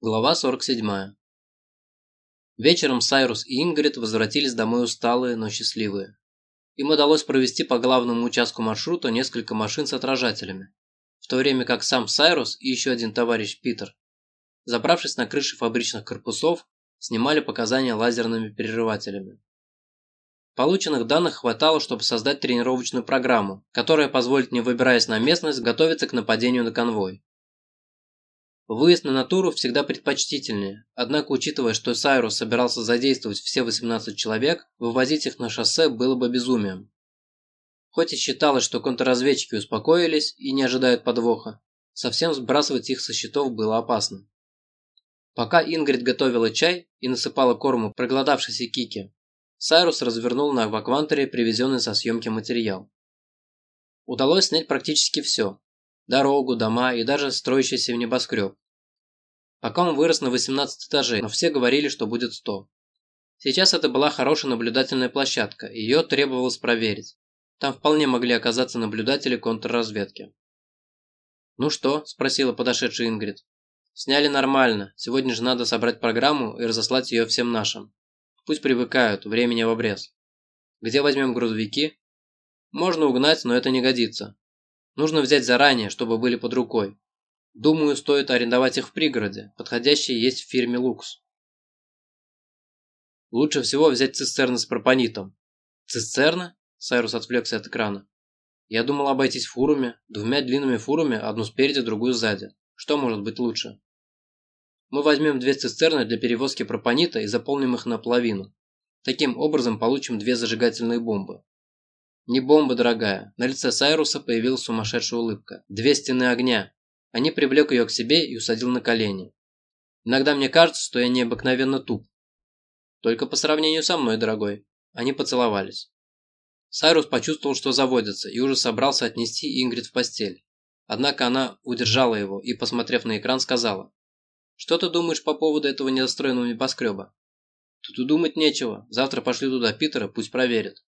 Глава 47. Вечером Сайрус и Ингрид возвратились домой усталые, но счастливые. Им удалось провести по главному участку маршрута несколько машин с отражателями, в то время как сам Сайрус и еще один товарищ Питер, забравшись на крыши фабричных корпусов, снимали показания лазерными перерывателями. Полученных данных хватало, чтобы создать тренировочную программу, которая позволит не выбираясь на местность, готовиться к нападению на конвой. Выезд на натуру всегда предпочтительнее, однако учитывая, что Сайрус собирался задействовать все 18 человек, вывозить их на шоссе было бы безумием. Хоть и считалось, что контрразведчики успокоились и не ожидают подвоха, совсем сбрасывать их со счетов было опасно. Пока Ингрид готовила чай и насыпала корму проголодавшейся Кике, Сайрус развернул на акваквантере привезенный со съемки материал. Удалось снять практически все, дорогу, дома и даже строящийся небоскреб. Пока он вырос на 18 этажей, но все говорили, что будет 100. Сейчас это была хорошая наблюдательная площадка, ее требовалось проверить. Там вполне могли оказаться наблюдатели контрразведки. «Ну что?» – спросила подошедшая Ингрид. «Сняли нормально. Сегодня же надо собрать программу и разослать ее всем нашим. Пусть привыкают, времени в обрез. Где возьмем грузовики?» «Можно угнать, но это не годится. Нужно взять заранее, чтобы были под рукой. Думаю, стоит арендовать их в пригороде. Подходящие есть в фирме «Лукс». Лучше всего взять цистерны с пропонитом. Цистерна? Сайрус отвлекся от экрана. Я думал обойтись фурами, двумя длинными фурами, одну спереди, другую сзади. Что может быть лучше? Мы возьмем две цистерны для перевозки пропонита и заполним их наполовину. Таким образом получим две зажигательные бомбы. «Не бомба, дорогая». На лице Сайруса появилась сумасшедшая улыбка. «Две стены огня». Они привлек ее к себе и усадил на колени. «Иногда мне кажется, что я необыкновенно туп». «Только по сравнению со мной, дорогой». Они поцеловались. Сайрус почувствовал, что заводится, и уже собрался отнести Ингрид в постель. Однако она удержала его и, посмотрев на экран, сказала. «Что ты думаешь по поводу этого недостроенного небоскреба?» «Тут и думать нечего. Завтра пошли туда Питера, пусть проверит».